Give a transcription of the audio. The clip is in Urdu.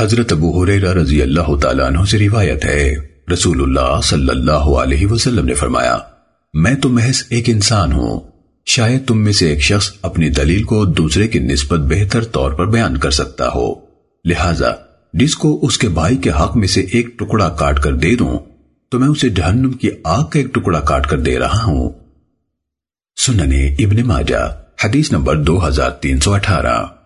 حضرت ابو حریرہ رضی اللہ تعالیٰ عنہ سے روایت ہے۔ رسول اللہ صلی اللہ علیہ وسلم نے فرمایا، میں تو محض ایک انسان ہوں۔ شاید تم میں سے ایک شخص اپنی دلیل کو دوسرے کی نسبت بہتر طور پر بیان کر سکتا ہو۔ لہٰذا، جس کو اس کے بھائی کے حق میں سے ایک ٹکڑا کاٹ کر دے دوں، تو میں اسے جہنم کی آگ کا ایک ٹکڑا کاٹ کر دے رہا ہوں۔ سننے ابن ماجہ، حدیث نمبر دو ہزار تین سو اٹھارہ۔